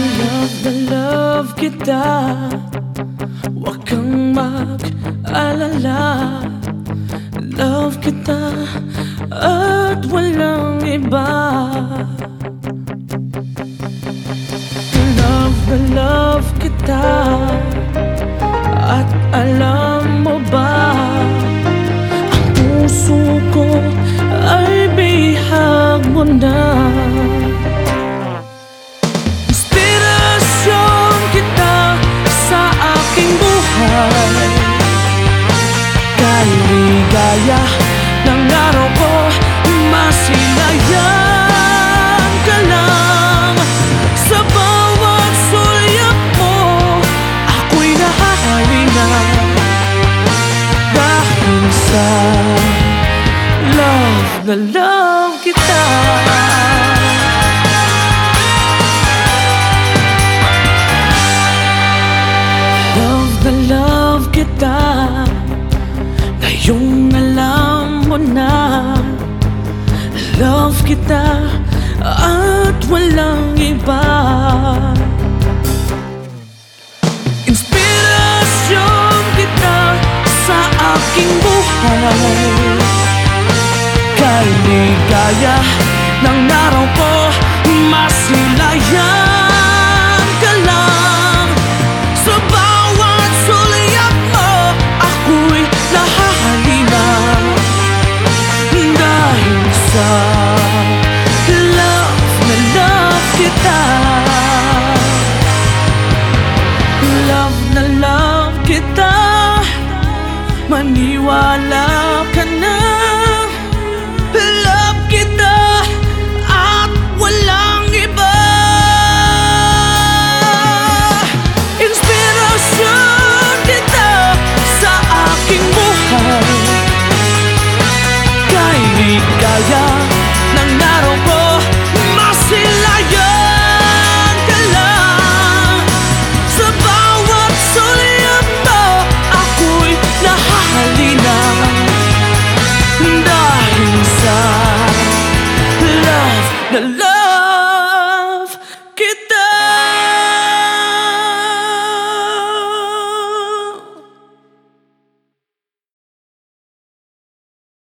Love na love kita. Huwag kang mag-alala. Love kita at walang iba. Love na love kita. At alam mo ba Ang puso ko buhay Kaligaya ng araw ko Masilayan ka lang. Sa bawat sulyap mo Ako'y nahahalina Dahil sa Love na love kita kita. Ngayong alam mo na Love kita At walang iba. Inspirasyon kita Sa aking buhay. Kaligaya ng araw ko Masilayan Maniwala ka